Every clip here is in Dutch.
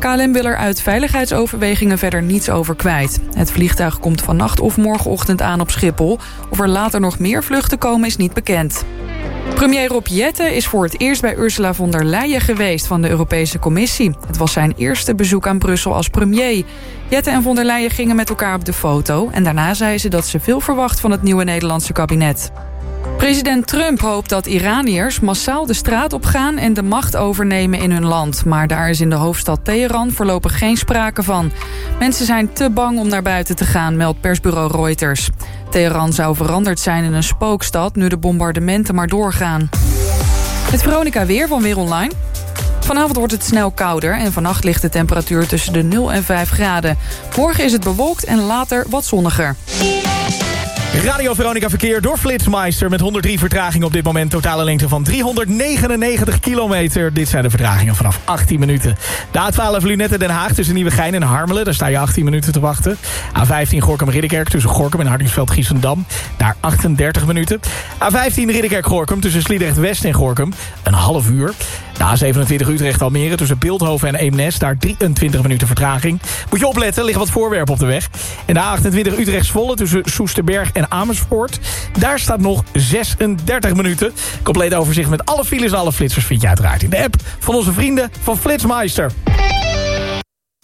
KLM wil er uit veiligheidsoverwegingen verder niets over kwijt. Het vliegtuig komt vannacht of morgenochtend aan op Schiphol. Of er later nog meer vluchten komen is niet bekend. Premier Rob Jette is voor het eerst bij Ursula von der Leyen geweest van de Europese Commissie. Het was zijn eerste bezoek aan Brussel als premier. Jette en von der Leyen gingen met elkaar op de foto... en daarna zei ze dat ze veel verwacht van het nieuwe Nederlandse kabinet. President Trump hoopt dat Iraniërs massaal de straat op gaan... en de macht overnemen in hun land. Maar daar is in de hoofdstad Teheran voorlopig geen sprake van. Mensen zijn te bang om naar buiten te gaan, meldt persbureau Reuters. Teheran zou veranderd zijn in een spookstad... nu de bombardementen maar doorgaan. Het Veronica Weer van Weer Online. Vanavond wordt het snel kouder en vannacht ligt de temperatuur tussen de 0 en 5 graden. Morgen is het bewolkt en later wat zonniger. Radio Veronica Verkeer door Flitsmeister met 103 vertraging op dit moment. Totale lengte van 399 kilometer. Dit zijn de vertragingen vanaf 18 minuten. De A12 Lunette Den Haag tussen Nieuwegein en Harmelen. Daar sta je 18 minuten te wachten. A15 Gorkum-Ridderkerk tussen Gorkum en Hardingsveld-Giessendam. Daar 38 minuten. A15 Ridderkerk-Gorkum tussen Sliedrecht-West en Gorkum. Een half uur. De A27 Utrecht-Almere tussen Beeldhoven en Eemnes. Daar 23 minuten vertraging. Moet je opletten, liggen wat voorwerpen op de weg. En de A28 Utrecht-Zwolle tussen Soesterberg en Amersfoort. Daar staat nog 36 minuten. Compleet overzicht met alle files en alle flitsers vind je uiteraard in de app... van onze vrienden van Flitsmeister.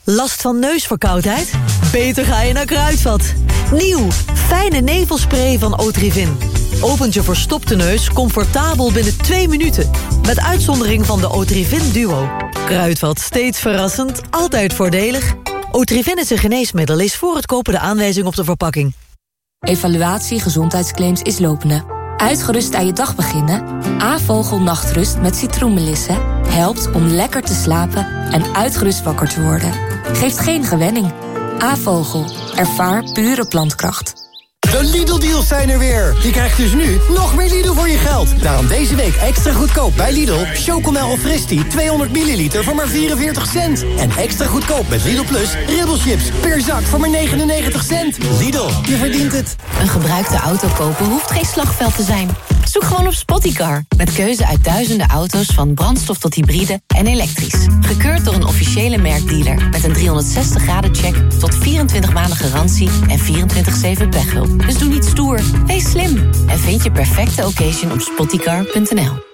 Last van neusverkoudheid? Beter ga je naar Kruidvat. Nieuw, fijne nevelspray van Otrivin. Opent je verstopte neus comfortabel binnen 2 minuten. Met uitzondering van de Otrivin Duo. Kruidvat steeds verrassend, altijd voordelig. Otrivin is een geneesmiddel, is voor het kopen de aanwijzing op de verpakking. Evaluatie gezondheidsclaims is lopende. Uitgerust aan je dag beginnen? A-vogel nachtrust met citroenmelissen helpt om lekker te slapen en uitgerust wakker te worden. Geeft geen gewenning. A-vogel. Ervaar pure plantkracht. De Lidl-deals zijn er weer. Je krijgt dus nu nog meer Lidl voor je geld. Daarom deze week extra goedkoop bij Lidl. Chocomel of Fristi 200 milliliter voor maar 44 cent. En extra goedkoop met Lidl Plus ribbelchips per zak voor maar 99 cent. Lidl, je verdient het. Een gebruikte auto kopen hoeft geen slagveld te zijn. Zoek gewoon op Spottycar. Met keuze uit duizenden auto's van brandstof tot hybride en elektrisch. Gekeurd door een officiële merkdealer. Met een 360 graden check tot 24 maanden garantie en 24-7 pechhulp. Dus doe niet stoer, wees slim. En vind je perfecte occasion op spottycar.nl.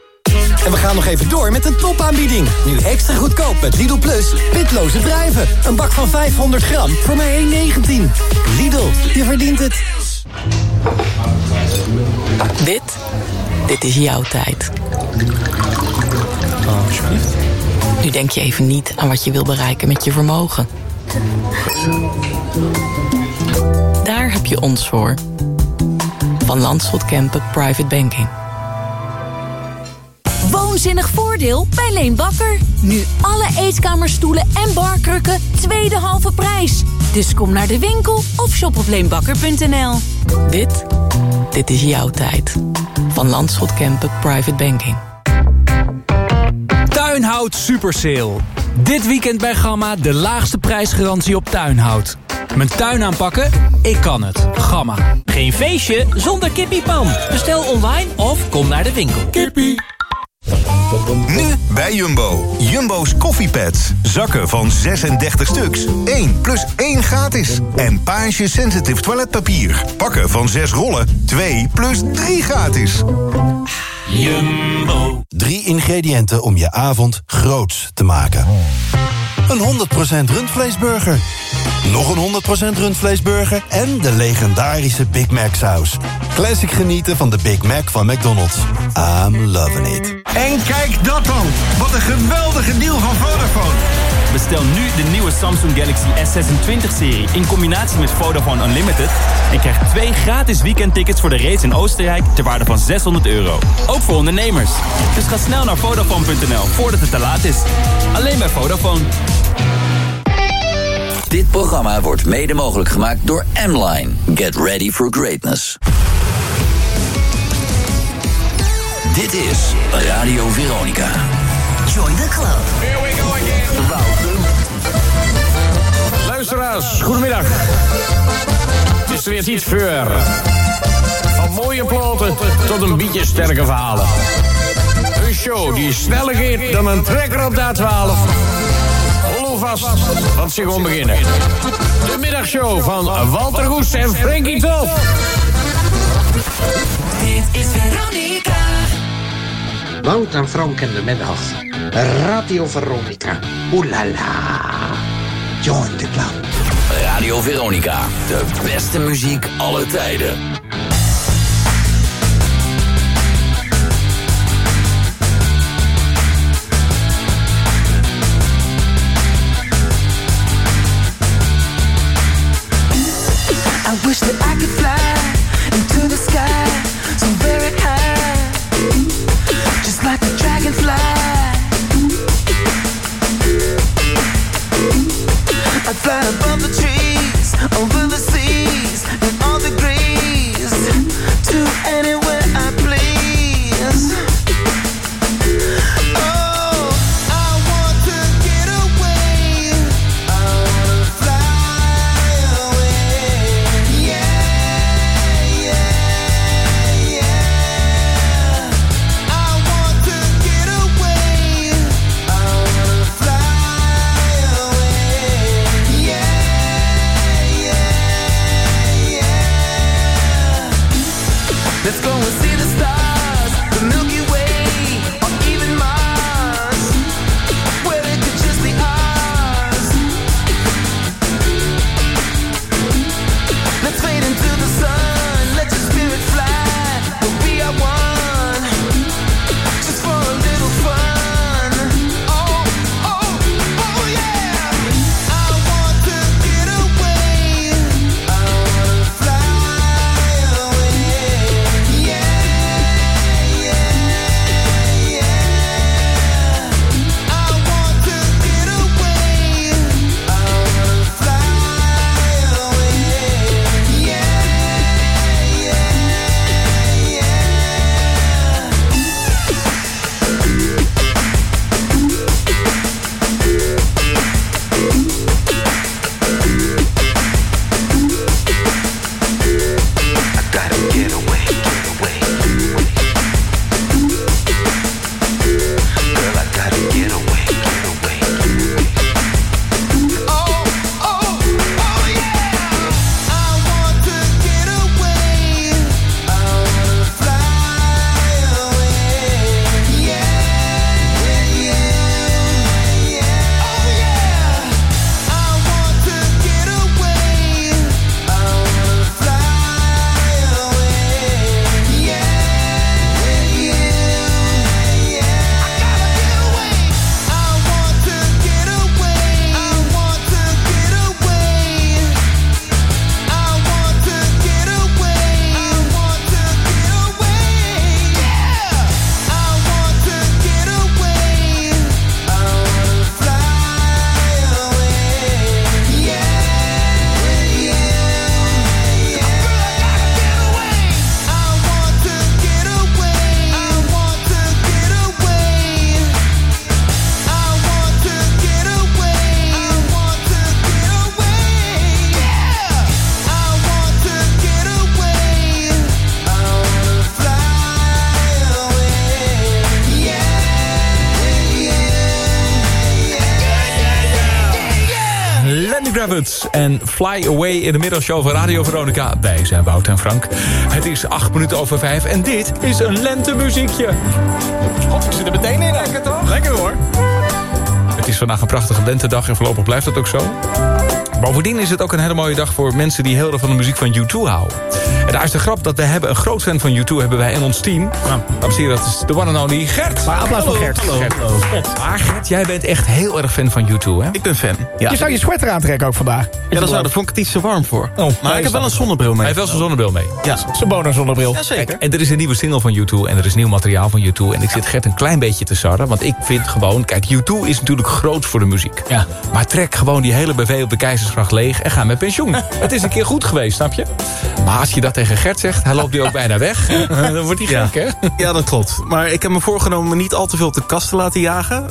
En we gaan nog even door met een topaanbieding. Nu extra goedkoop met Lidl Plus. Pitloze druiven. Een bak van 500 gram voor maar 1,19. Lidl, je verdient het. Dit, dit is jouw tijd. Oh, alsjeblieft. Nu denk je even niet aan wat je wil bereiken met je vermogen. Daar heb je ons voor. Van Landschot Kempen Private Banking. Woonzinnig voordeel bij Leen Bakker. Nu alle eetkamerstoelen en barkrukken tweede halve prijs. Dus kom naar de winkel of shop op leenbakker.nl. Dit, dit is jouw tijd. Van Landschot Kempen Private Banking. Tuinhout Super Sale. Dit weekend bij Gamma de laagste prijsgarantie op tuinhout. Mijn tuin aanpakken? Ik kan het. Gamma. Geen feestje zonder kippiepan. Bestel online of kom naar de winkel. Kippie. Nu bij Jumbo. Jumbo's koffiepads. Zakken van 36 stuks. 1 plus 1 gratis. En Page Sensitive Toiletpapier. Pakken van 6 rollen. 2 plus 3 gratis. Jumbo. Drie ingrediënten om je avond groots te maken. Een 100% rundvleesburger. Nog een 100% rundvleesburger. En de legendarische Big Mac saus. Classic genieten van de Big Mac van McDonald's. I'm loving it. En kijk dat dan. Wat een geweldige deal van Vodafone. Bestel nu de nieuwe Samsung Galaxy S26-serie in combinatie met Vodafone Unlimited... en krijg twee gratis weekendtickets voor de race in Oostenrijk ter waarde van 600 euro. Ook voor ondernemers. Dus ga snel naar Vodafone.nl voordat het te laat is. Alleen bij Vodafone. Dit programma wordt mede mogelijk gemaakt door M-Line. Get ready for greatness. Dit is Radio Veronica. Join the club. Here we go Luisteraars, goedemiddag. Het is weer iets voor. Van mooie ploten tot een beetje sterke verhalen. Een show die sneller gaat dan een trekker op de A12. Vol vast, want ze gewoon beginnen. De middagshow van Walter Goes en Frankie Top. Dit is Veronica. Wout en Frank in de middag. Radio Veronica. Oeh la la. Join the club. Radio Veronica, de beste muziek aller tijden. I wish that I could Fly Away in de middagshow van Radio Veronica. Wij zijn Wout en Frank. Het is acht minuten over vijf en dit is een lentemuziekje. Oh, ik zit er meteen in. Lekker toch? Lekker hoor. Het is vandaag een prachtige lentedag en voorlopig blijft dat ook zo. Bovendien is het ook een hele mooie dag voor mensen die heel erg van de muziek van U2 houden. En daar is de grap dat we hebben een groot fan van U2 hebben wij in ons team. Dames en dat is de one and only Gert. Maar applaus voor Gert. Hallo. Gert. Maar Gert, jij bent echt heel erg fan van U2, hè? Ik ben fan. Je zou je sweater aantrekken ook vandaag. Ja, dat zou, daar vond ik het iets te warm voor. Oh, maar ik heb wel een zonnebril mee. Hij heeft wel zijn zonnebril mee. Ja. Zijn bonus zonnebril. Jazeker. En er is een nieuwe single van U2 en er is nieuw materiaal van U2. En ik zit Gert een klein beetje te sarren. Want ik vind gewoon... Kijk, U2 is natuurlijk groot voor de muziek. Ja. Maar trek gewoon die hele BV op de Keizersgracht leeg en ga met pensioen. het is een keer goed geweest, snap je? Maar als je dat tegen Gert zegt, hij loopt nu ook bijna weg. Dan wordt hij Ja. gek, hè? Ja, dat klopt. Maar ik heb me voorgenomen me niet al te veel op de kast te laten jagen.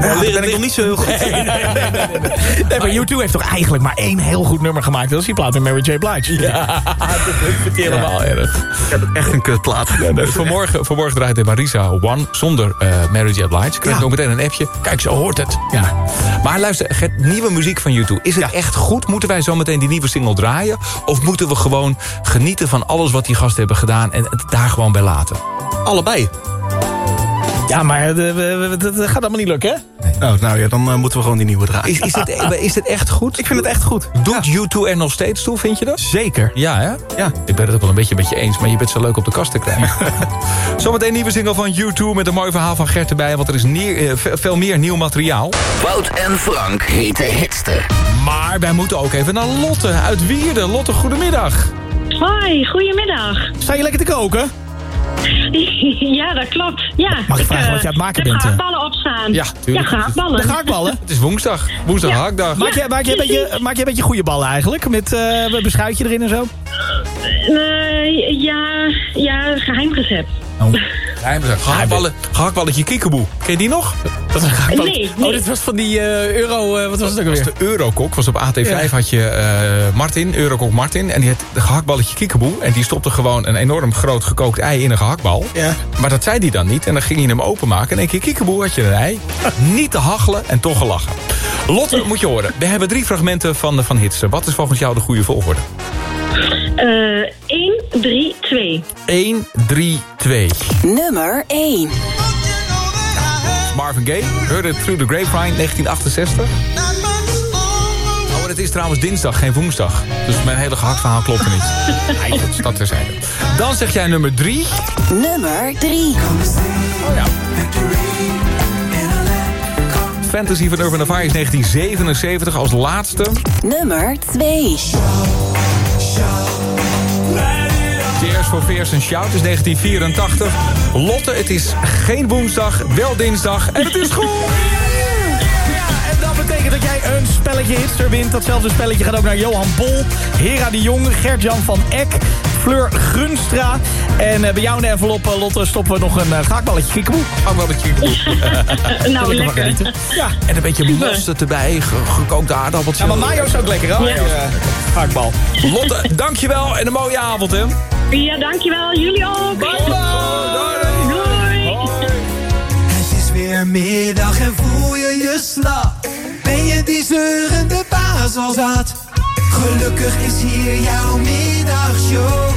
Ja, ben ben ik nog niet zo heel goed. Nee, nee, nee, nee, nee. Nee, maar U2 heeft toch eigenlijk maar één heel goed nummer gemaakt. Dat is die plaat met Mary J. Blige. Ja, dat vind ik helemaal erg. Ik heb echt een kutplaat. Ja, vanmorgen, vanmorgen draaide Marisa One zonder eh, Mary J. Blige. Ik kreeg Ja. ook meteen een appje. Kijk, zo hoort het. Ja. Maar luister, Gert, nieuwe muziek van YouTube. Is het echt goed? Moeten wij zo meteen die nieuwe single draaien? Of moeten we gewoon genieten van alles wat die gasten hebben gedaan... en het daar gewoon bij laten? Allebei. Ja, maar dat gaat allemaal niet lukken, hè? Oh, nou ja, dan eh, moeten we gewoon die nieuwe draaien. Is, is, dit, is dit echt goed? Ik vind het echt goed. Doet U2 er nog steeds toe, vind je dat? Zeker. Ja, hè? Ja. Ik ben het ook wel een beetje met je eens, maar je bent zo leuk op de kast te krijgen. Zometeen een nieuwe single van U2 met een mooi verhaal van Gert erbij... want er is neer- eh, ve- veel meer nieuw materiaal. Wout en Frank heten hitste. Maar wij moeten ook even naar Lotte uit Wierden. Lotte, goedemiddag. Hoi, goedemiddag. Sta je lekker te koken? Ja, dat klopt. Ja, Mag ik vragen eh, wat je aan het maken de bent, eh? gehaktballen opstaan. Ja, tuurlijk. Ja, gehaktballen. De gehaktballen? Het is woensdag. Woensdag Ja. hakdag. Maak je, maak, je een beetje, maak je een beetje goede ballen eigenlijk? Met eh een beschuitje erin en zo? Eh, ja, ja, geheim recept. Gehaktballen, gehaktballetje kiekeboe. Ken je die nog? Dat is een. Nee, Oh, dit was van die eh, euro... eh, wat was het ook alweer? De Eurokok was op AT5 Ja. had je eh, Martin, Eurokok Martin. En die had de gehaktballetje kiekeboe. En die stopte gewoon een enorm groot gekookt ei in een gehaktbal. Ja. Maar dat zei hij dan niet. En dan ging hij hem openmaken. En een keer kiekeboe had je een ei. niet te hachelen en toch gelachen. Lotte, moet je horen. We hebben drie fragmenten van, van Hitster. Wat is volgens jou de goede volgorde? Eh 1, 3, 2. 1, 3, 2. Nummer 1. Marvin Gaye, Heard It Through the Grapevine, 1968. Oh, en het is trouwens dinsdag, geen woensdag. Dus mijn hele gehaktverhaal klopt er niet. Nee, goed, dat terzijde. Dan zeg jij nummer 3. Nummer 3. Oh ja. Fantasy van Urban Affair is 1977 als laatste. Nummer 2. For Fears and Shout is 1984. Lotte, het is geen woensdag, wel dinsdag en het is goed! En dat betekent dat jij een spelletje hitster wint. Datzelfde spelletje gaat ook naar Johan Bol, Hera de Jong, Gert-Jan van Eck, Fleur Grunstra. En eh, bij jou in de envelop, eh, Lotte, stoppen we nog een uh, gehaktballetje kiekeboe. Gehaktballetje kiekeboe. nou, lekker. Ja. En een beetje mosterd erbij, ge- gekookte aardappeltjes. ja, maar mayo is ook lekker, hoor. Ja. Eh, gehaktbal. Lotte, dankjewel en een mooie avond, hè? Ja, dankjewel. Jullie ook. Bye bye. Doei. Het is weer middag en voel je je slap. Ben je die zeurende baas al zat? Gelukkig is hier jouw middagshow.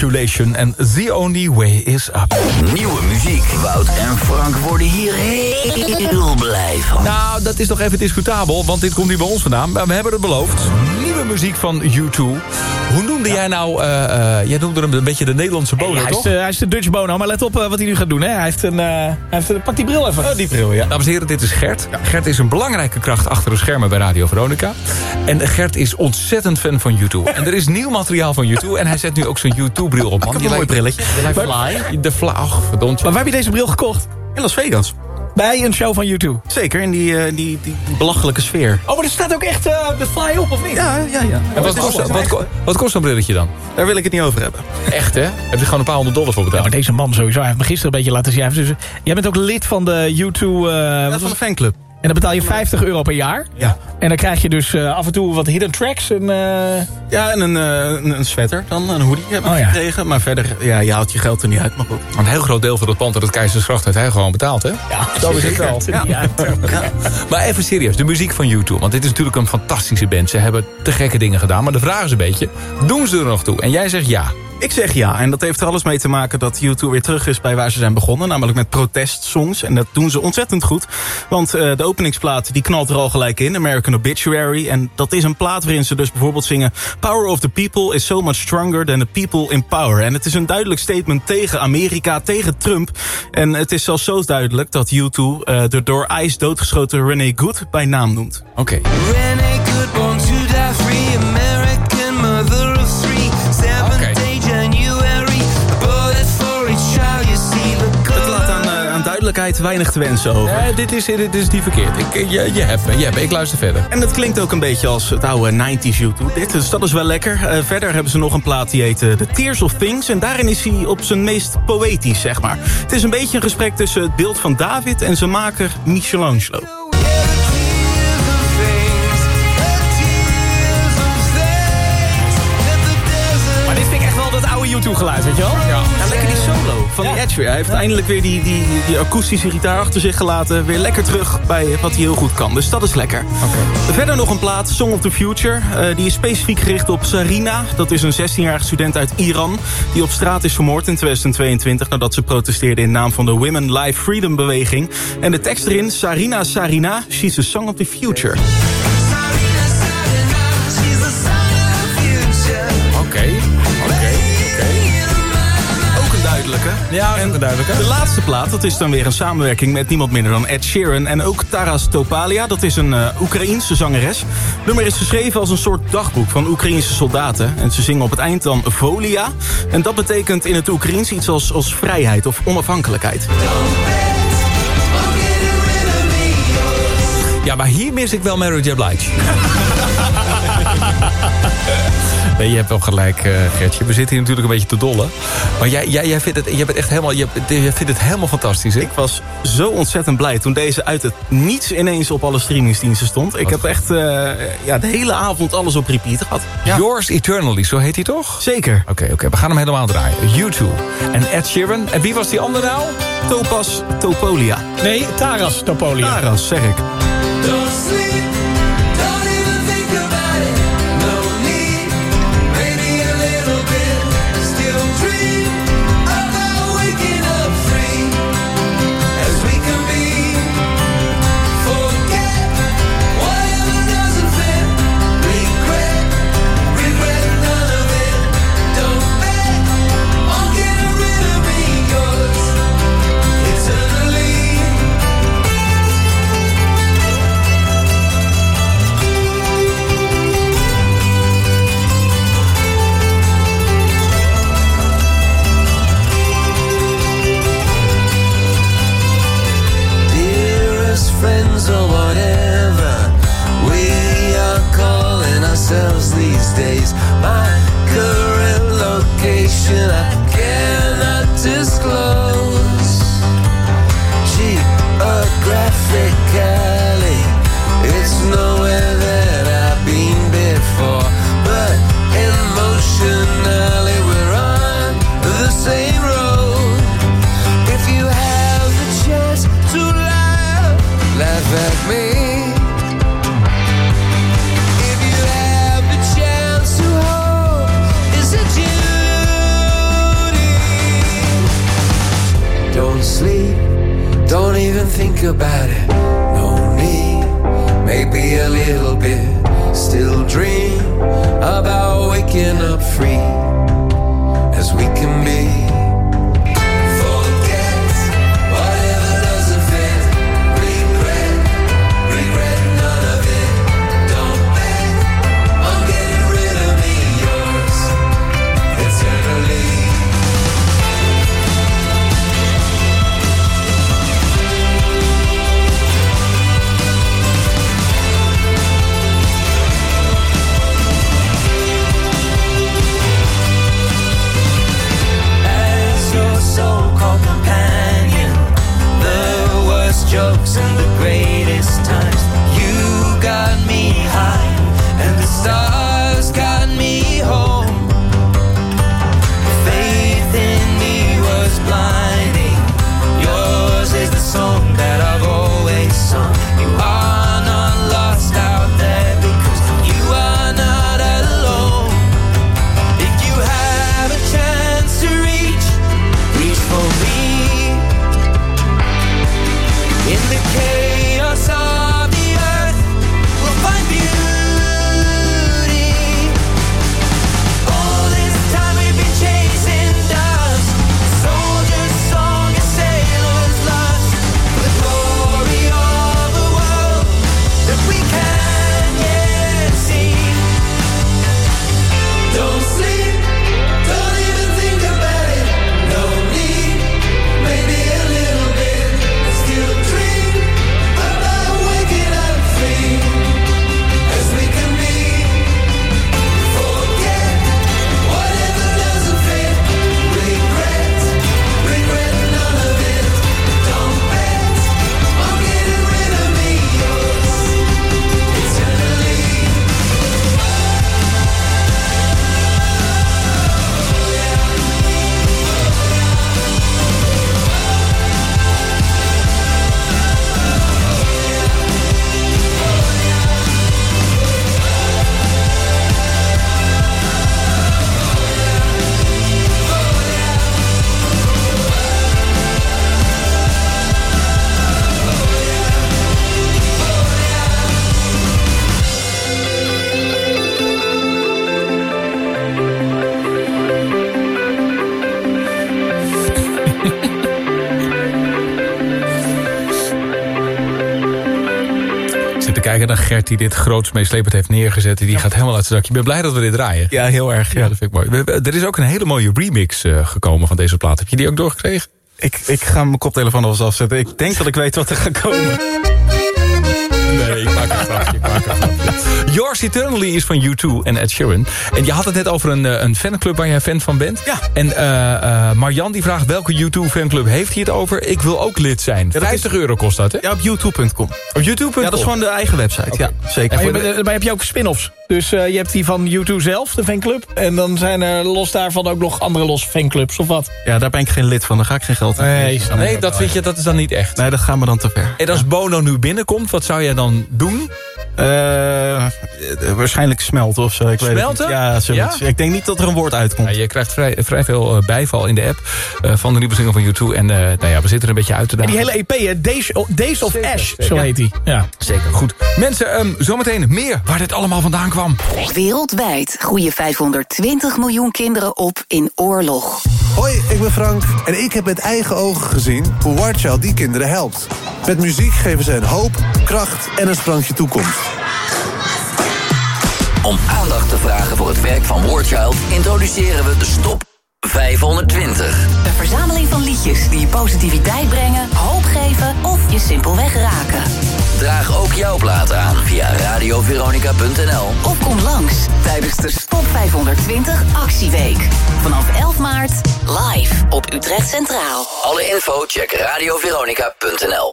Population en The Only Way Is Up. Nieuwe muziek. Wout en Frank worden hier heel blij van. Nou, dat is toch even discutabel, want dit komt niet bij ons vandaan. Maar we hebben het beloofd. Nieuwe muziek van U2. Hoe noemde jij nou... eh, eh, jij noemde hem een beetje de Nederlandse Bono, hij, is toch? de, hij is de Dutch Bono, maar let op eh, wat hij nu gaat doen. Hè. Hij heeft een, hij heeft pak die bril even. Oh, die bril, ja. Dames en heren, dit is Gert. Gert is een belangrijke kracht achter de schermen bij Radio Veronica. En Gert is ontzettend fan van U2. En er is nieuw materiaal van U2. En hij zet nu ook zijn U2-bril op, man. heb een mooi brilletje. Je lijkt Fly. De Fly. Verdomd. Maar waar heb je deze bril gekocht? In Las Vegas. Bij een show van U2. Zeker, in die, eh, die, die belachelijke sfeer. Oh, maar er staat ook echt eh, de fly op, of niet? Ja, ja, ja. En wat kost, wat, wat kost zo'n brilletje dan? Daar wil ik het niet over hebben. Echt, hè? Heb je gewoon een paar honderd dollar voor Ja, betaald? maar deze man sowieso. Hij heeft me gisteren een beetje laten zien. Dus, jij bent ook lid van de U2... eh, wat was van de fanclub. En dan betaal je 50 euro per jaar. Ja. En dan krijg je dus eh, af en toe wat hidden tracks. En, eh, Ja, en een, eh, een, een sweater dan, een hoodie heb ik Oh, ja. gekregen. Maar verder, ja, je haalt je geld er niet uit, maar goed. Een heel groot deel van het pand uit het Keizersgracht heeft hij gewoon betaald, hè? ja, Zo is het wel. Ja. Ja. Maar even serieus, de muziek van U2. Want dit is natuurlijk een fantastische band. Ze hebben te gekke dingen gedaan. Maar de vraag is een beetje, doen ze er nog toe? En jij zegt ja. Ik zeg ja, en dat heeft er alles mee te maken dat U2 weer terug is bij waar ze zijn begonnen. Namelijk met protestsongs. En dat doen ze ontzettend goed. Want eh, de openingsplaat die knalt er al gelijk in, American Obituary. En dat is een plaat waarin ze dus bijvoorbeeld zingen... Power of the people is so much stronger than the people in power. En het is een duidelijk statement tegen Amerika, tegen Trump. En het is zelfs zo duidelijk dat U2 eh, de door ICE doodgeschoten Renee Good bij naam noemt. Oké. Renee Good, born to die free, duidelijkheid weinig te wensen over. Nee, dit is, dit is niet verkeerd. Ik, je, je hebt me, je hebt me. Ik luister verder. En het klinkt ook een beetje als het oude 90s YouTube. Dit, dus dat is wel lekker. Eh, verder hebben ze nog een plaat die heet eh, The Tears of Things. En daarin is hij op zijn meest poëtisch, zeg maar. Het is een beetje een gesprek tussen het beeld van David en zijn maker Michelangelo. Maar dit vind ik echt wel dat oude YouTube-geluid, weet je wel? Ja. Ja, die van die Edge weer. Hij heeft eindelijk weer die, die, die akoestische gitaar achter zich gelaten. Weer lekker terug bij wat hij heel goed kan. Dus dat is lekker. Verder nog een plaat, Song of the Future. Eh, die is specifiek gericht op Sarina. Dat is een 16-jarige student uit Iran. Die op straat is vermoord in 2022... nadat ze protesteerde in naam van de Women Life Freedom beweging. En de tekst erin, Sarina, Sarina, she's a song of the future. Ja, duidelijke. De laatste plaat, dat is dan weer een samenwerking met niemand minder dan Ed Sheeran... en ook Taras Topalia, dat is een uh, Oekraïense zangeres. Het nummer is geschreven als een soort dagboek van Oekraïense soldaten. En ze zingen op het eind dan Volia. En dat betekent in het Oekraïens iets als, als vrijheid of onafhankelijkheid. Ja, maar hier mis ik wel Mary J. Blige. Nee, je hebt wel gelijk, eh, Gertje. We zitten hier natuurlijk een beetje te dollen. Maar jij, jij, jij, vindt, het, jij, bent echt helemaal, jij, jij vindt het helemaal fantastisch, hè? Ik was zo ontzettend blij toen deze uit het niets ineens op alle streamingsdiensten stond. Ik heb echt eh, ja, de hele avond alles op repeat gehad. Yours Eternally, zo heet hij toch? Zeker. Oké, oké, we gaan hem helemaal draaien. U2 en Ed Sheeran. En wie was die andere nou? Topas Topolia. Nee, Taras Topolia. Taras, zeg ik. Gert die dit groots meeslepend heeft neergezet. Die gaat helemaal uit zijn dakje. Ik ben blij dat we dit draaien. Ja, heel erg. Ja, dat vind ik mooi. Er is ook een hele mooie remix eh, gekomen van deze plaat. Heb je die ook doorgekregen? Ik, ik ga mijn koptelefoon alvast afzetten. Ik denk dat ik weet wat er gaat komen. Nee, ik maak een grapje. Ik maak een grapje. Yours Eternally is van U2 en Ed Sheeran. En je had het net over een, eh, een fanclub waar jij fan van bent. Ja. En eh eh, Marjan die vraagt welke U2 fanclub heeft hij het over? Ik wil ook lid zijn. 50 euro kost dat, hè? Ja, op youtube.com. Op youtube.com? Ja, dat is gewoon de eigen website. Ja, zeker. De- maar heb je ook spin-offs. Dus eh, je hebt die van U2 zelf, de fanclub. En dan zijn er los daarvan ook nog andere losse fanclubs of wat. Ja, daar ben ik geen lid van. Daar ga ik geen geld aan Nee. Nee, dat vind je, dat is dan niet echt. Nee, dat gaat me dan te ver. En als Bono nu binnenkomt, wat zou jij dan doen? Eh, waarschijnlijk smelten of zo. Ik Weet Smelten? Ja, zoiets. Ja? Ik denk niet dat er een woord uitkomt. Ja, je krijgt vrij, vrij veel eh, bijval in de app eh, van de nieuwe single van U2. En eh, nou ja, we zitten er een beetje uit te En dagen. die hele EP, hè, Days, Days of Ash, zo heet die. Ja. Zeker, goed. Mensen, ehm, zometeen meer waar dit allemaal vandaan kwam. Wereldwijd groeien 520 miljoen kinderen op in oorlog. Hoi, ik ben Frank en ik heb met eigen ogen gezien hoe War Child die kinderen helpt. Met muziek geven ze hen hoop, kracht en een sprankje toekomst. Om aandacht te vragen voor het werk van Warchild introduceren we de Stop 520. Een verzameling van liedjes die je positiviteit brengen, hoop geven of je simpelweg raken. Draag ook jouw plaat aan via radioveronica.nl. Of kom langs tijdens de Stop 520 Actieweek. Vanaf 11 maart live op Utrecht Centraal. Alle info check radioveronica.nl.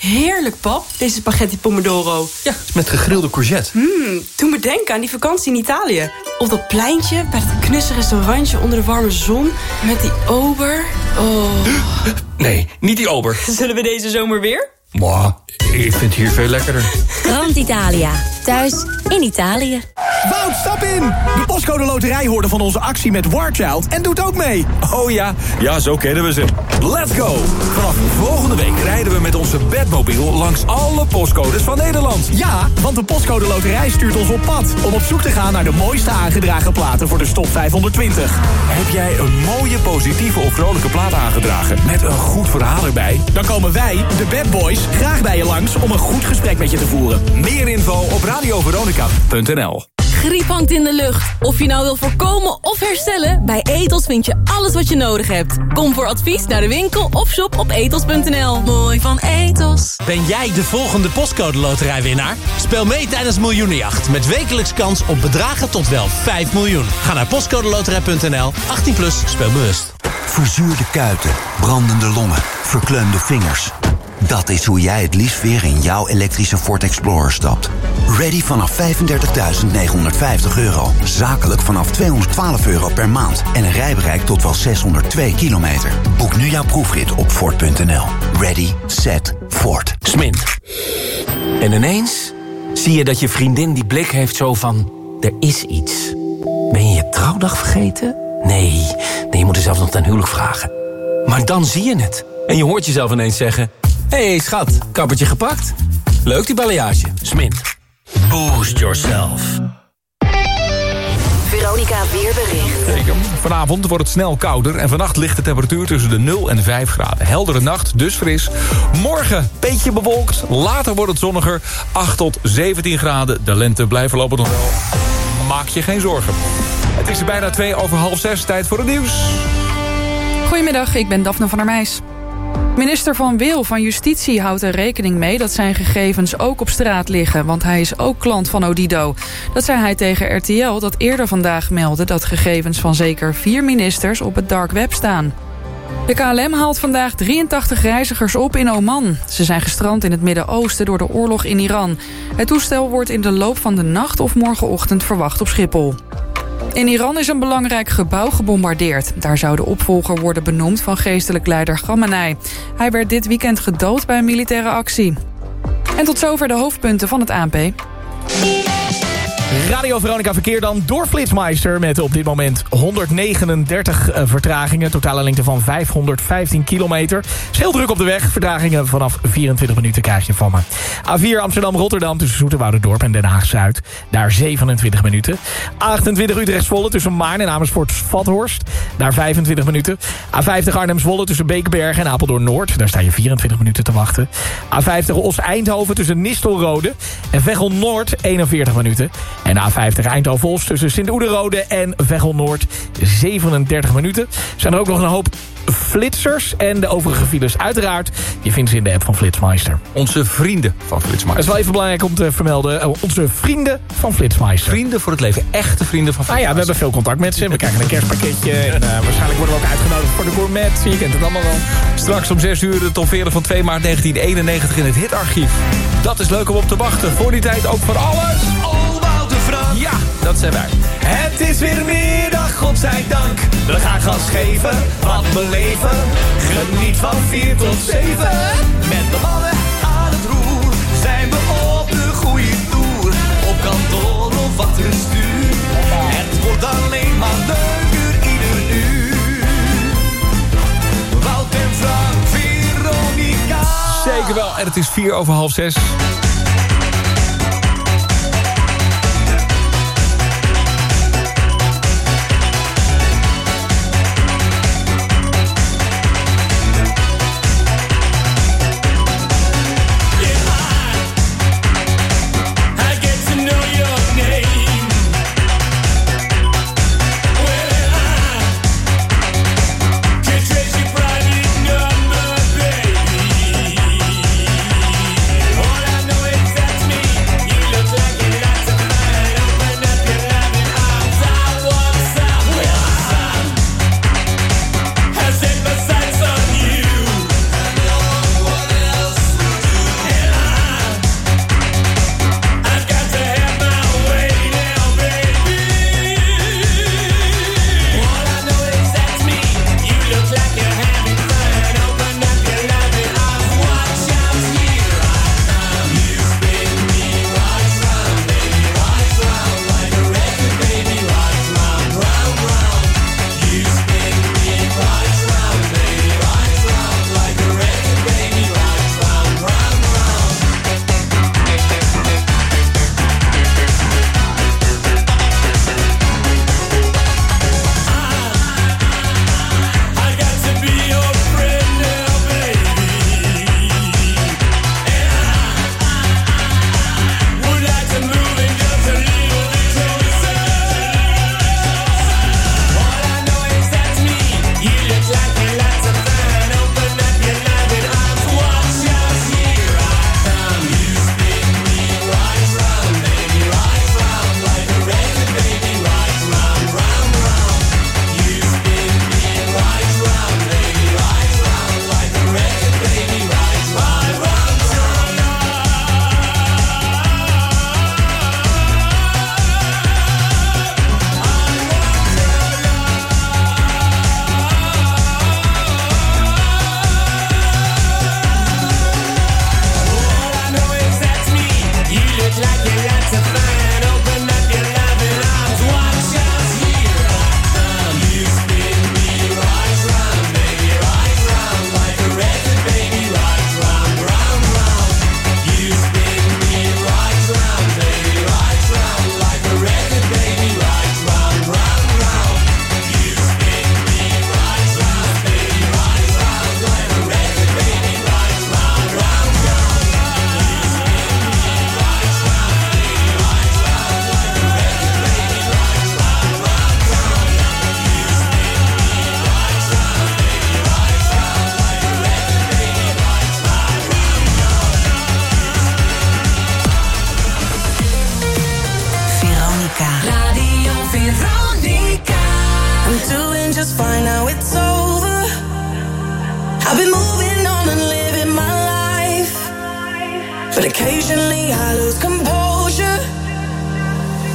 Heerlijk, pap, deze spaghetti pomodoro. Ja, met gegrilde courgette. Mmm, doe me denken aan die vakantie in Italië. Op dat pleintje, bij dat knusse restaurantje onder de warme zon... met die ober. Oh. Nee, niet die ober. Zullen we deze zomer weer? Mwah, ik vind het hier veel lekkerder. Grand Italia. Thuis in Italië. Wout, stap in! De postcode loterij hoorde van onze actie met Warchild en doet ook mee. Oh ja, ja, zo kennen we ze. Let's go! Vanaf volgende week rijden we met onze bedmobiel langs alle postcodes van Nederland. Ja, want de postcode loterij stuurt ons op pad... om op zoek te gaan naar de mooiste aangedragen platen voor de Stop 520. Heb jij een mooie, positieve of vrolijke plaat aangedragen met een goed verhaal erbij? Dan komen wij, de Bad Boys, graag bij je langs om een goed gesprek met je te voeren. Meer info op radioveronica.nl Griep hangt in de lucht. Of je nou wil voorkomen of herstellen, bij Etos vind je alles wat je nodig hebt. Kom voor advies naar de winkel of shop op etos.nl. Mooi van Etos. Ben jij de volgende postcode loterijwinnaar? Speel mee tijdens Miljoenenjacht met wekelijks kans op bedragen tot wel 5 miljoen. Ga naar postcodeloterij.nl, 18 plus, speel bewust. Verzuurde kuiten, brandende longen, verkleumde vingers. Dat is hoe jij het liefst weer in jouw elektrische Ford Explorer stapt. Ready vanaf 35.950 euro. Zakelijk vanaf 212 euro per maand. En een rijbereik tot wel 602 kilometer. Boek nu jouw proefrit op Ford.nl. Ready, set, Ford. Smint. En ineens zie je dat je vriendin die blik heeft zo van... er is iets. Ben je je trouwdag vergeten? Nee, nee je moet er zelfs nog ten huwelijk vragen. Maar dan zie je het. En je hoort jezelf ineens zeggen... hey, schat, kappertje gepakt? Leuk die balayage. Smint. Boost yourself. Veronica Weerbericht. Zeker. Vanavond wordt het snel kouder en vannacht ligt de temperatuur tussen de 0 en 5 graden. Heldere nacht, dus fris. Morgen beetje bewolkt, later wordt het zonniger. 8 tot 17 graden. De lente blijft voorlopig nog wel. Maak je geen zorgen. Het is er bijna 2 over half 6. Tijd voor het nieuws. Goedemiddag, ik ben Daphne van der Meijs. Minister Van Wil van Justitie houdt er rekening mee dat zijn gegevens ook op straat liggen, want hij is ook klant van Odido. Dat zei hij tegen RTL dat eerder vandaag meldde dat gegevens van zeker vier ministers op het dark web staan. De KLM haalt vandaag 83 reizigers op in Oman. Ze zijn gestrand in het Midden-Oosten door de oorlog in Iran. Het toestel wordt in de loop van de nacht of morgenochtend verwacht op Schiphol. In Iran is een belangrijk gebouw gebombardeerd. Daar zou de opvolger worden benoemd van geestelijk leider Khamenei. Hij werd dit weekend gedood bij een militaire actie. En tot zover de hoofdpunten van het ANP. Radio Veronica Verkeer dan door Flitsmeister... met op dit moment 139 eh, vertragingen. Totale lengte van 515 kilometer. Is heel druk op de weg. Vertragingen vanaf 24 minuten krijg je van me. A4 Amsterdam-Rotterdam tussen Zoeterwouderdorp en Den Haag-Zuid. Daar 27 minuten. A28 Utrecht-Zwolle tussen Maarn en Amersfoort-Vathorst. Daar 25 minuten. A50 Arnhem-Zwolle tussen Beekberg en Apeldoorn-Noord. Daar sta je 24 minuten te wachten. A50 Os-Eindhoven tussen Nistelrode en Veghel-Noord 41 minuten. En A50 Eindhoven-Os tussen Sint-Oederode en Veghel-Noord 37 minuten. Zijn er ook nog een hoop flitsers en de overige files uiteraard. Je vindt ze in de app van Flitsmeister. Onze vrienden van Flitsmeister. is wel even belangrijk om te vermelden. oh, Onze vrienden van Flitsmeister. Vrienden voor het leven. Echte vrienden van Ah ja, we hebben veel contact met ze. We krijgen een kerstpakketje. En eh, waarschijnlijk worden we ook uitgenodigd voor de gourmet. Je kent het allemaal wel. Straks om 6 uur de top 40 van 2 maart 1991 in het hitarchief. Dat is leuk om op te wachten. Voor die tijd ook voor alles. Oh, dat zijn wij. Het is weer middag, godzijdank. We gaan gas geven, wat beleven. Geniet van 4 tot 7. Met de mannen aan het roer. Zijn we op de goede toer. Op kantoor of achter het stuur. Het wordt alleen maar leuker ieder uur. Wout en Frank, Veronica. Zeker wel. En het is 4 over half 6. But occasionally I lose composure.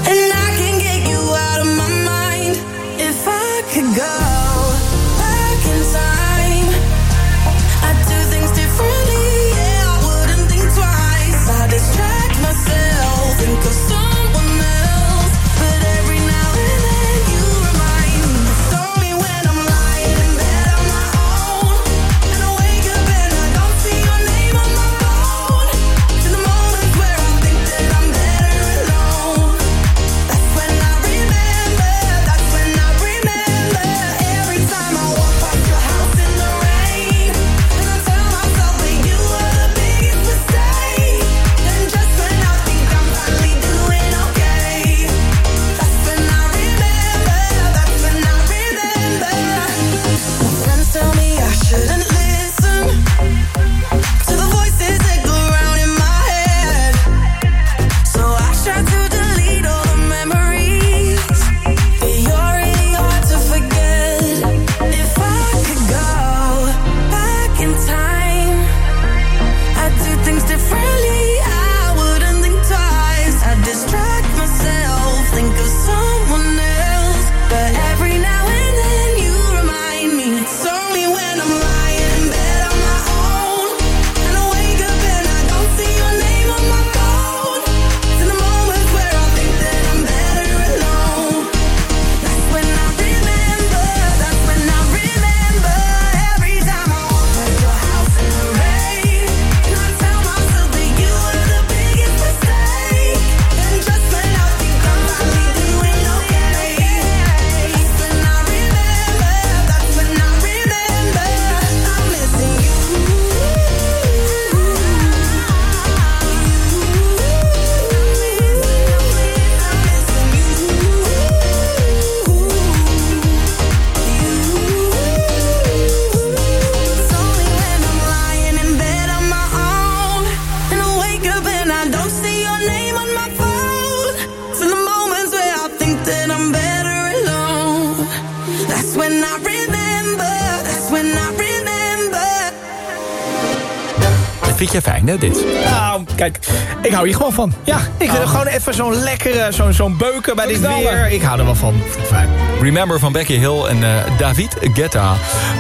And I can get you out of my mind if I could go Dit? Nou, kijk, ik hou hier gewoon van. Ja, ik wil Oh. gewoon even zo'n lekkere, zo'n zo'n beuken bij dit weer. Ik hou er wel van. Fijn. Remember van Becky Hill en eh, David Guetta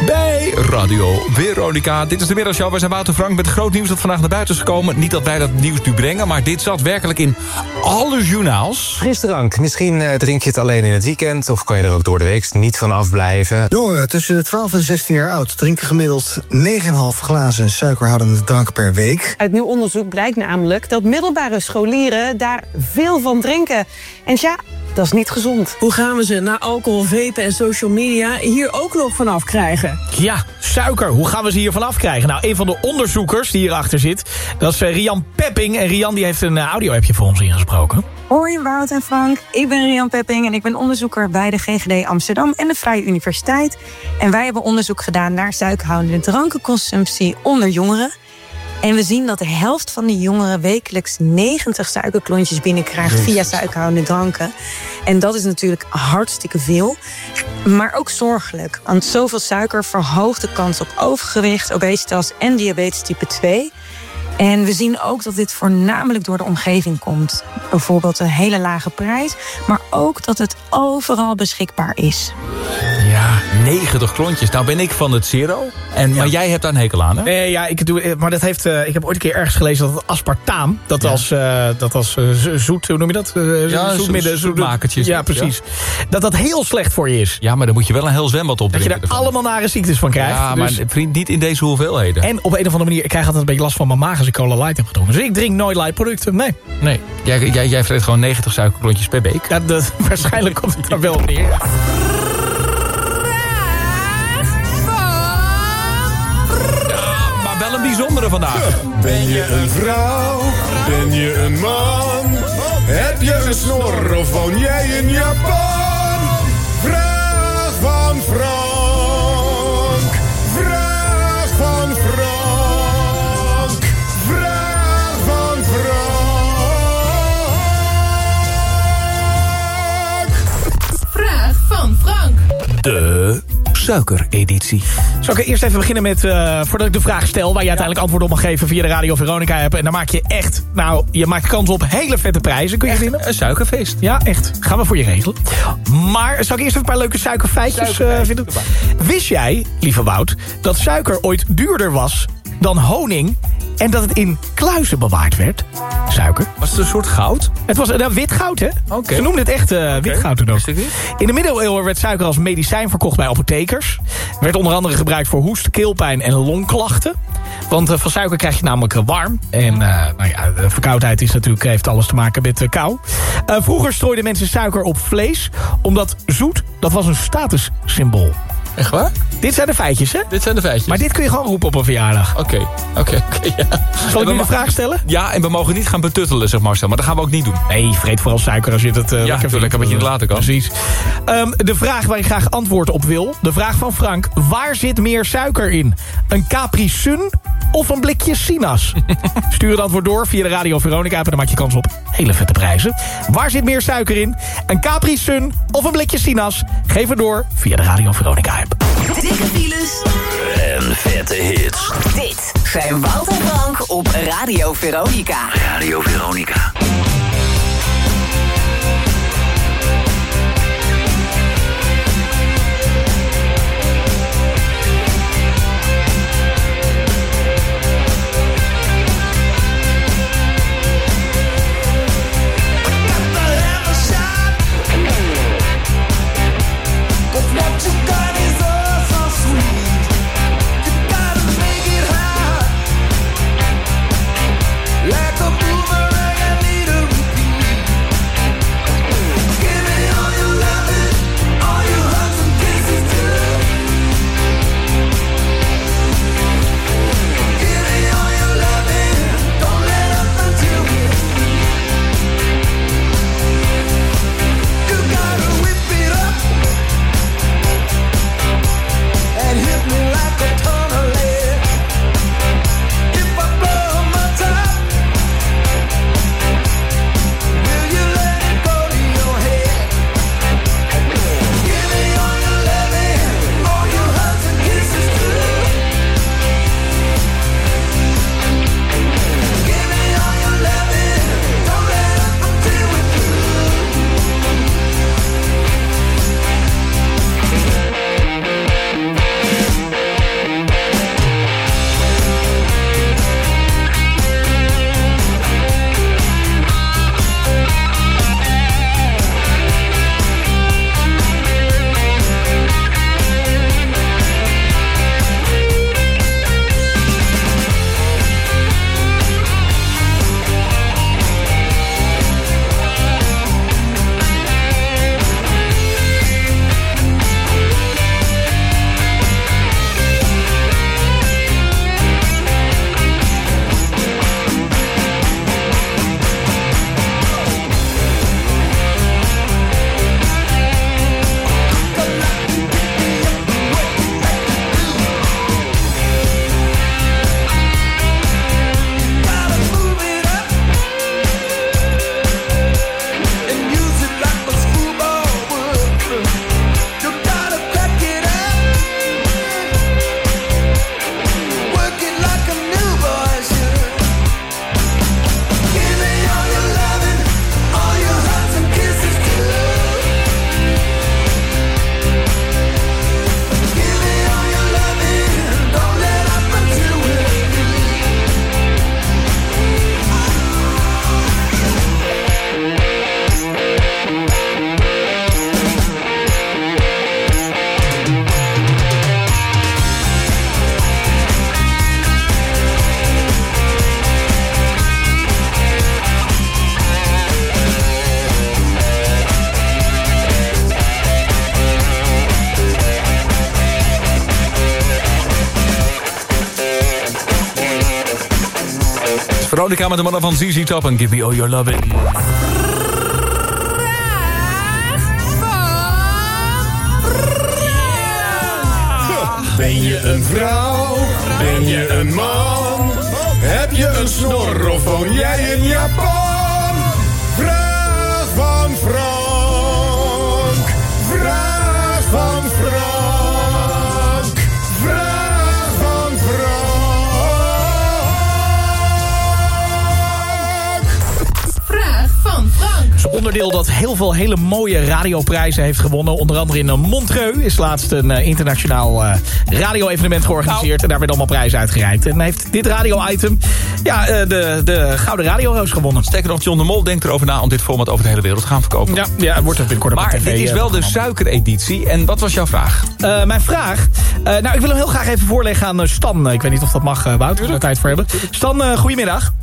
bij Radio Veronica. Dit is de middagshow. Wij zijn Wouter Frank met groot nieuws dat vandaag naar buiten is gekomen. Niet dat wij dat nieuws nu brengen, maar dit zat werkelijk in alle journaals. Frisdrank. Misschien eh, drink je het alleen in het weekend... of kan je er ook door de week niet van afblijven. Jongeren tussen de 12 en 16 jaar oud drinken gemiddeld 9,5 glazen suikerhoudende drank per week. Uit nieuw onderzoek blijkt namelijk dat middelbare scholieren daar veel van drinken. En ja, dat is niet gezond. Hoe gaan we ze na alcohol, vapen en social media hier ook nog vanaf krijgen? Ja, suiker. Hoe gaan we ze hier vanaf krijgen? Nou, een van de onderzoekers die hierachter zit... dat is eh, Rian Pepping. En Rian die heeft een eh, audio-appje voor ons ingesproken. Hoi Wout en Frank, ik ben Rian Pepping en ik ben onderzoeker bij de GGD Amsterdam en de Vrije Universiteit. En wij hebben onderzoek gedaan naar suikerhoudende drankenconsumptie onder jongeren. En we zien dat de helft van die jongeren wekelijks 90 suikerklontjes binnenkrijgt via suikerhoudende dranken. En dat is natuurlijk hartstikke veel, maar ook zorgelijk. Want zoveel suiker verhoogt de kans op overgewicht, obesitas en diabetes type 2. En we zien ook dat dit voornamelijk door de omgeving komt. Bijvoorbeeld een hele lage prijs, maar ook dat het overal beschikbaar is. Ja, 90 klontjes. Nou ben ik van het zero. En, Maar jij hebt daar een hekel aan, hè? Nee, ja, ik doe, eh, maar dat heeft, eh, ik heb ooit een keer ergens gelezen dat het aspartaam, dat als, eh, dat als eh, zo- zoet, hoe noem je dat? Eh, Ja, zoetmidden, zo- zoet- zoetmakertjes. Ja, precies. Dat dat heel slecht voor je is. Ja, maar dan moet je wel een heel zwembad op Dat je er allemaal nare ziektes van krijgt. Ja, maar Dus- vriend, niet in deze hoeveelheden. En op een of andere manier, ik krijg altijd een beetje last van mijn maag als ik cola light heb gedronken. Dus ik drink nooit light producten, nee. Nee, jij, jij, jij vreet gewoon 90 suikerklontjes per week. Ja, dat, waarschijnlijk komt het daar wel neer. Vandaag. Ben je een vrouw? Ben je een man? Heb je een snor of woon jij in Japan? Vraag van Frank. Vraag van Frank. Vraag van Frank. Vraag van Frank. De suikereditie. Zal ik eerst even beginnen met, eh, voordat ik de vraag stel... waar je uiteindelijk antwoord op mag geven via de Radio Veronica app. En dan maak je echt, nou, je maakt kans op hele vette prijzen. Kun je winnen? Een suikerfeest. Ja, echt. Gaan we voor je regelen. Maar zal ik eerst even een paar leuke suikerfeitjes eh, vinden? Wist jij, lieve Wout, dat suiker ooit duurder was dan honing... en dat het in kluizen bewaard werd? Suiker. Was het een soort goud? Het was uh, wit goud, hè? Oké. Ze noemden het echt eh, wit goud toen ook. In de middeleeuwen werd suiker als medicijn verkocht bij apothekers. Werd onder andere gebruikt voor hoest, keelpijn en longklachten. Want eh, van suiker krijg je namelijk eh, warm. En eh, nou ja, de verkoudheid is natuurlijk, heeft alles te maken met eh, kou. Eh, vroeger strooiden mensen suiker op vlees. Omdat zoet, dat was een statussymbool. Echt waar? Dit zijn de feitjes, hè? Dit zijn de feitjes. Maar dit kun je gewoon roepen op een verjaardag. Oké, oké, oké, ja. Zal ik nu de vraag stellen? Ja, en we mogen niet gaan betuttelen, zeg Marcel. Maar dat gaan we ook niet doen. Nee, vreet vooral suiker als je het uh, Ja, lekker vindt. wat je laten kan. Precies. Ehm, de vraag waar ik graag antwoord op wil. De vraag van Frank. Waar zit meer suiker in? Een Capri Sun of een blikje Sinas? Stuur het antwoord door via de Radio Veronica app en dan maak je kans op hele vette prijzen. Waar zit meer suiker in? Een Capri Sun of een blikje Sinas? Geef het door via de Radio Veronica app. Dikke files. En vette hits. Dit zijn Wout en Frank op Radio Veronica. Radio Veronica. Veronica met de mannen van ZZ Top en Give Me All Your Loving. Ben je een vrouw? Ben je een man? Heb je een snor of woon jij in Japan? Onderdeel dat heel veel hele mooie radioprijzen heeft gewonnen. Onder andere in eh, Montreux is laatst een eh, internationaal eh, radio-evenement georganiseerd. En daar werden allemaal prijzen uitgereikt. En heeft dit radio-item ja, eh, de, de Gouden Radio-roos gewonnen. Sterker nog, John de Mol denkt erover na om dit format over de hele wereld te gaan verkopen. Ja, ja het wordt er binnenkort op Maar tv. dit is wel de suikereditie. En wat was jouw vraag? Eh, mijn vraag. eh, nou, ik wil hem heel graag even voorleggen aan Stan. Ik weet niet of dat mag, uh, Wout. We er tijd voor hebben. Stan, eh, goedemiddag.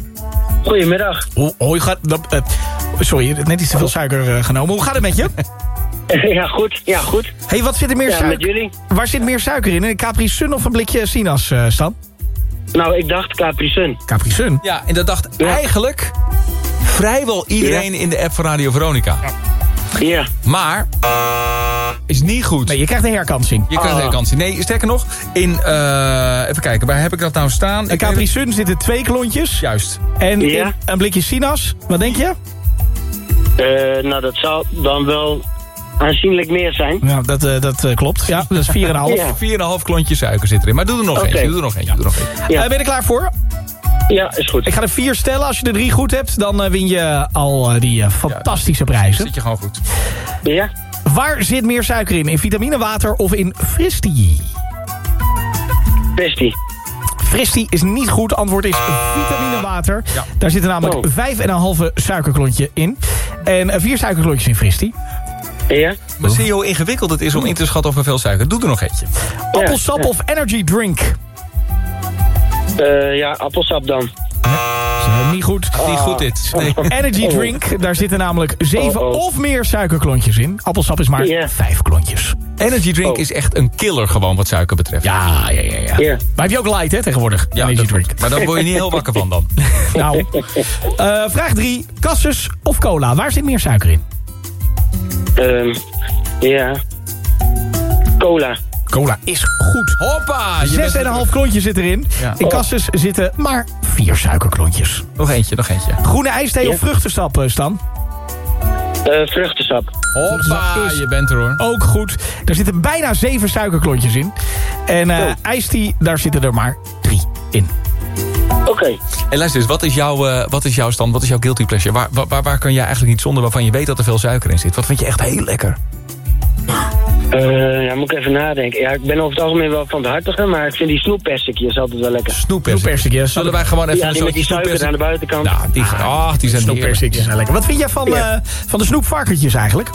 Goedemiddag. Hoe, hoe gaat, sorry, net iets te veel suiker eh, genomen. Hoe gaat het met je? Ja, goed. Ja, goed. hey, wat zit er meer Ja, suiker? met jullie? Waar zit meer suiker in? Een Capri Sun of een blikje Sinas, eh, Stan? Nou, ik dacht Capri Sun. Capri Sun? Ja, en dat dacht eigenlijk vrijwel iedereen in de app van Radio Veronica. Ja. Maar is niet goed. Nee, je krijgt een herkansing. Je krijgt een herkansing. Nee, sterker nog, in, eh, even kijken, waar heb ik dat nou staan? Een Capri Sun zitten twee klontjes. Juist. En Ja. in een blikje Sinas, wat denk je? Eh, nou, dat zal dan wel aanzienlijk meer zijn. Ja, dat, eh, dat eh, klopt. Ja, dat is 4,5. Ja. 4,5 klontje suiker zit erin. Maar doe er nog eentje, doe er nog eentje, doe er nog eentje. Ja. Ben je er klaar voor? Ja, is goed. Ik ga er vier stellen. Als je er drie goed hebt, dan win je al die fantastische prijzen. Zit je gewoon goed. Ja? Waar zit meer suiker in? In vitaminewater of in Fristi? Besti. Fristi is niet goed. Antwoord is vitaminewater. Ja. Daar zit er namelijk Oh. vijf en een halve suikerklontje in. En eh, vier suikerklontjes in Fristi. Ja? Maar zie je hoe ingewikkeld het is om in te schatten of er veel suiker Doe er nog eentje. Appelsap ja. of energy drink? Eh, ja, appelsap dan. Eh, niet goed. Niet goed dit. Nee. Energy drink, daar zitten namelijk zeven Oh, oh. of meer suikerklontjes in. Appelsap is maar vijf klontjes. Energy drink Oh. is echt een killer gewoon wat suiker betreft. Ja, ja, ja. ja. Maar heb je ook light, hè, tegenwoordig? Ja, energy drink. Maar daar word je niet heel wakker van dan. Nou, eh, vraag drie. Cassus of cola? Waar zit meer suiker in? Ehm, ja. Cola. Cola is goed. Hoppa! je Zes en een half klontje zit erin. Ja. In Cassus zitten maar vier suikerklontjes. Nog eentje, nog eentje. Groene ijsthee Ja. of vruchtensap, eh, Stan? Eh, vruchtensap. Hoppa, je bent er hoor. Ook goed. Er zitten bijna zeven suikerklontjes in. En eh Oh. ijsthee, daar zitten er maar drie in. Oké. En luister eens, wat is, jouw, eh, wat is jouw stand? Wat is jouw guilty pleasure? Waar, waar, waar, waar kan jij eigenlijk niet zonder waarvan je weet dat er veel suiker in zit? Wat vind je echt heel lekker? Eh, ja, moet ik even nadenken. Ja, ik ben over het algemeen wel van het hartige, maar ik vind die snoepperstikjes altijd wel lekker. Snoeppersik. Snoeppersik, Zullen wij gewoon even Ja, een die met die suiker aan de buitenkant. Nou, die, ah, die zijn heerlijk. Snoeppersikjes zijn lekker. Wat vind jij van, Ja. eh, van de snoepvarkentjes eigenlijk?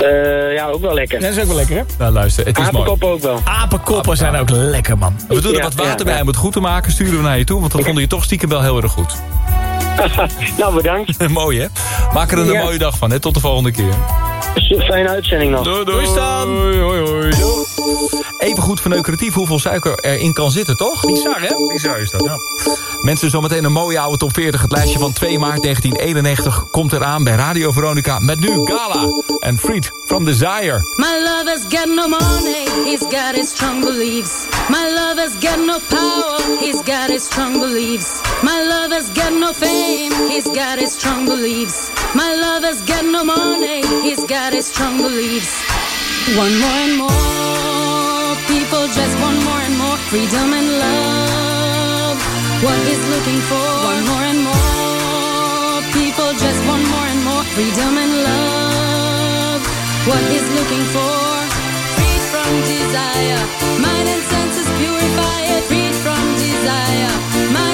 Eh, ja, ook wel lekker. Dat is ook wel lekker, hè? Nou, luister, het is mooi. Apenkop ook wel. Apenkoppen zijn ook lekker, man. We doen er Ja, wat water ja, bij ja. om het goed te maken. Sturen we naar je toe, want dat vonden je toch stiekem wel heel erg goed. nou, bedankt. Mooi, hè? Maak er een Ja. mooie dag van, hè? Tot de volgende keer. Fijne uitzending nog. Doei, Doei. Hoi, hoi, hoi. Even goed verneukeratief hoeveel suiker erin kan zitten, toch? Bizar, hè? Bizar is dat. Mensen, zometeen een mooie oude top 40. Het lijstje van 2 maart 1991 komt eraan bij Radio Veronica. Met nu Gala en Fried from Desire. My lover's got no money, he's got his strong beliefs. My lover's got no power, he's got his strong beliefs. My lover's got no fame, he's got his strong beliefs. My lover's got no money, he's got his strong beliefs. One more and more just want more and more freedom and love. What he's looking for, one more and more people just want more and more freedom and love. What he's looking for, freed from desire, mind and senses purify it, freed from desire, mind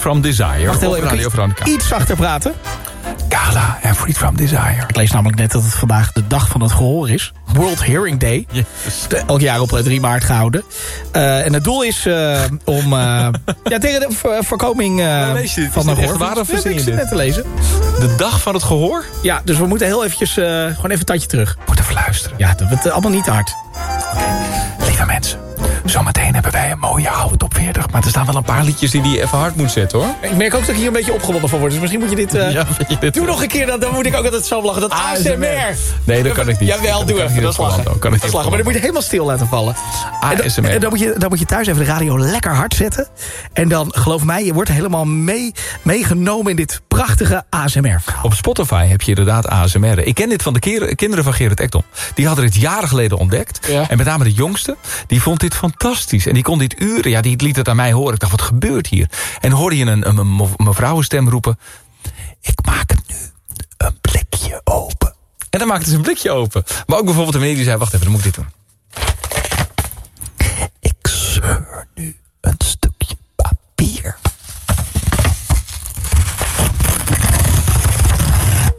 Freed From Desire. Wacht heel even, iets zachter praten? Gala en Freed From Desire. Ik lees namelijk net dat het vandaag de dag van het gehoor is. World Hearing Day. Elk jaar op eh, 3 maart gehouden. Eh, en het doel is eh, om... eh, ja, tegen de vo- voorkoming eh, lees je dit? van Is echt gehoor. waar of Ja, verzin ik je zit dit? net te lezen. De dag van het gehoor? Ja, dus we moeten heel eventjes... eh, gewoon even een tandje terug. Moeten fluisteren. Ja, dat wordt eh, allemaal niet hard. Zometeen hebben wij een mooie oude top 40. Maar er staan wel een paar liedjes die die even hard moet zetten, hoor. Ik merk ook dat ik hier een beetje opgewonden van word. Dus misschien moet je dit... eh, Ja, vind je dit- Doe nog een keer, dan, dan moet ik ook altijd zo lachen. Dat ASMR. Nee, dat kan ik niet. Jawel, doe even. Dat is lachen. Zalando. Kan ik Dat is lachen. Maar dan moet je helemaal stil laten vallen. ASMR. en dan, moet je, dan moet je thuis even de radio lekker hard zetten. En dan, geloof mij, je wordt helemaal mee, meegenomen in dit prachtige ASMR. Op Spotify heb je inderdaad ASMR. Ik ken dit van de kinderen van Gerrit Ekdom. Die hadden dit jaren geleden ontdekt. En met name de jongste, die vond dit fantastisch. En die kon dit uren, ja, die liet het aan mij horen. Ik dacht, wat gebeurt hier? En hoorde je een, een, een mevrouwenstem roepen... Ik maak het nu een blikje open. En dan maakte ze een blikje open. Maar ook bijvoorbeeld een meneer die zei... Wacht even, dan moet ik dit doen. Ik zeur nu een stukje papier.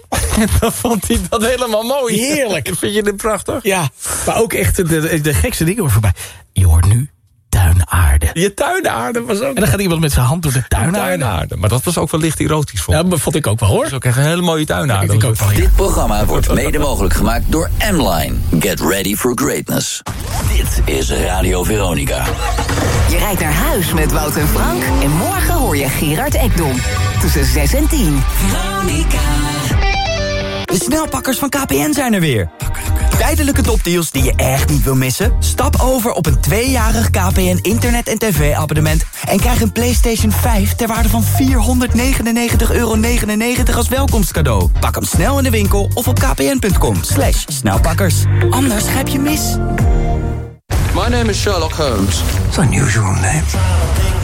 En dan vond hij dat helemaal mooi. Heerlijk. Vind je dit prachtig? Ja, maar ook echt de, de, de gekste dingen voorbij. Je hoort nu tuinaarde. Je tuinaarde was ook... En dan gaat iemand met zijn hand door de tuinaarde. tuinaarde. Maar dat was ook wel licht erotisch voor. Ja, dat vond ik ook wel hoor. Dat is ook echt een hele mooie tuinaarde. Ik ook wel, ja. Dit programma wordt mede mogelijk gemaakt door M-Line. Get ready for greatness. Dit is Radio Veronica. Je rijdt naar huis met Wout en Frank. En morgen hoor je Gerard Ekdom. Tussen 6 en 10. De snelpakkers van KPN zijn er weer. Tijdelijke topdeals die je echt niet wil missen? Stap over op een tweejarig KPN internet- en tv-abonnement... en krijg een PlayStation 5 ter waarde van 499,99 euro als welkomstcadeau. Pak hem snel in de winkel of op kpn.com. Slash snelpakkers. Anders grijp je mis. My name is Sherlock Holmes. It's an unusual name.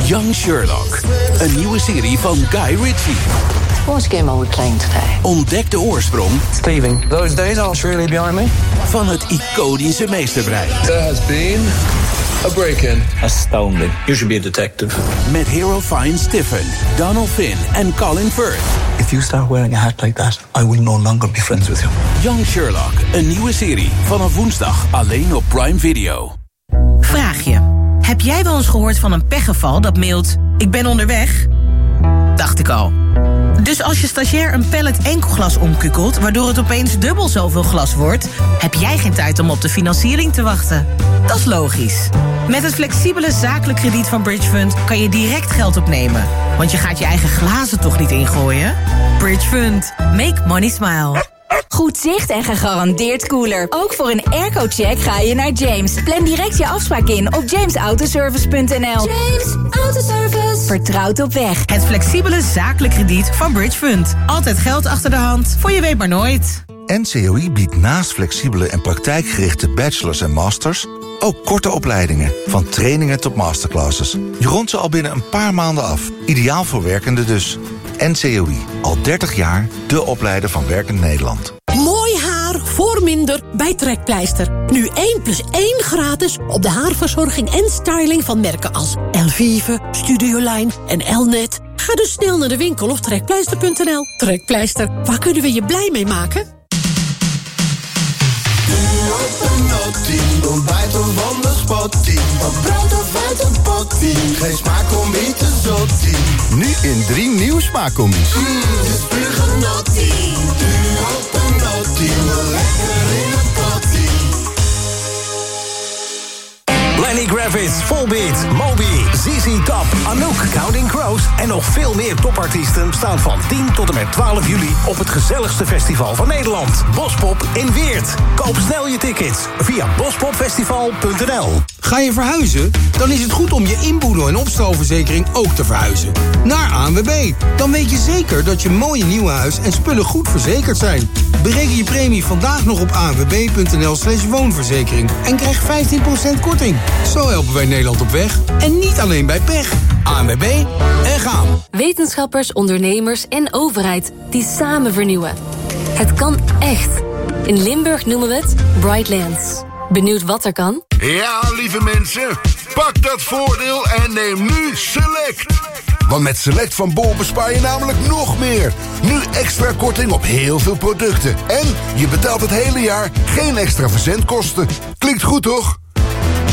Young Sherlock. Een nieuwe serie van Guy Ritchie. Game are we playing today? Ontdek de oorsprong Steven, those days aren't really behind me. van het iconische meesterbrein. There has been a break-in. Astounding. You should be a detective. Met Hero Fine Stiffen, Donald Finn en Colin Firth. If you start wearing a hat like that, I will no longer be friends with you. Young Sherlock, een nieuwe serie. Vanaf woensdag alleen op Prime Video. Vraag je. Heb jij wel eens gehoord van een pechgeval dat mailt... ik ben onderweg? Dacht ik al. Dus als je stagiair een pallet enkelglas omkukelt... waardoor het opeens dubbel zoveel glas wordt... heb jij geen tijd om op de financiering te wachten. Dat is logisch. Met het flexibele zakelijk krediet van Bridge Fund... kan je direct geld opnemen. Want je gaat je eigen glazen toch niet ingooien? Bridge Fund. Make money smile. Goed zicht en gegarandeerd cooler. Ook voor een airco-check ga je naar James. Plan direct je afspraak in op jamesautoservice.nl. James Autoservice. Vertrouwd op weg. Het flexibele zakelijk krediet van Bridge Fund. Altijd geld achter de hand, voor je weet maar nooit. NCOI biedt naast flexibele en praktijkgerichte bachelors en masters... ook korte opleidingen, van trainingen tot masterclasses. Je rondt ze al binnen een paar maanden af. Ideaal voor werkenden dus. NCOI, al 30 jaar de opleider van Werkend Nederland. Mooi haar voor minder bij Trekpleister. Nu 1 plus 1 gratis op de haarverzorging en styling van merken als Elvive, Studioline en Elnet. Ga dus snel naar de winkel of trekpleister.nl. Trekpleister, waar kunnen we je blij mee maken? Van brood of uit een. Geen smaak om te zottie. Nu in drie nieuwe smaakcombi's. Pottie. Lenny Kravitz, Volbeat, Moby, ZZ Top, Anouk, Counting Crows... en nog veel meer topartiesten staan van 10 tot en met 12 juli... op het gezelligste festival van Nederland, Bospop in Weert. Koop snel je tickets via bospopfestival.nl. Ga je verhuizen? Dan is het goed om je inboedel- en opstalverzekering ook te verhuizen. Naar ANWB. Dan weet je zeker dat je mooie nieuwe huis en spullen goed verzekerd zijn. Bereken je premie vandaag nog op anwb.nl slash woonverzekering. En krijg 15% korting. Zo helpen wij Nederland op weg. En niet alleen bij pech. ANWB en gaan. Wetenschappers, ondernemers en overheid die samen vernieuwen. Het kan echt. In Limburg noemen we het Brightlands. Benieuwd wat er kan? Ja, lieve mensen, pak dat voordeel en neem nu Select. Want met Select van Bol bespaar je namelijk nog meer. Nu extra korting op heel veel producten. En je betaalt het hele jaar geen extra verzendkosten. Klinkt goed, toch?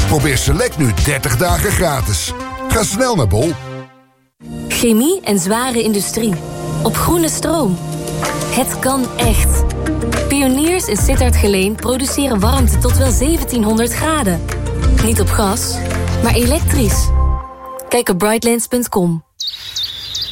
Probeer Select nu 30 dagen gratis. Ga snel naar Bol. Chemie en zware industrie. Op groene stroom. Het kan echt. Pioniers in Sittard Geleen produceren warmte tot wel 1700 graden. Niet op gas, maar elektrisch. Kijk op brightlands.com.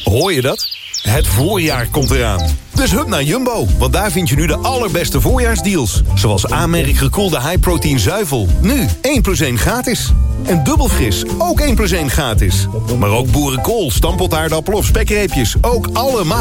Hoor je dat? Het voorjaar komt eraan. Dus hup naar Jumbo, want daar vind je nu de allerbeste voorjaarsdeals. Zoals aanmerk gekoelde high-protein zuivel. Nu 1 plus 1 gratis. En dubbel fris, ook 1 plus 1 gratis. Maar ook boerenkool, stampot aardappel of spekreepjes. Ook allemaal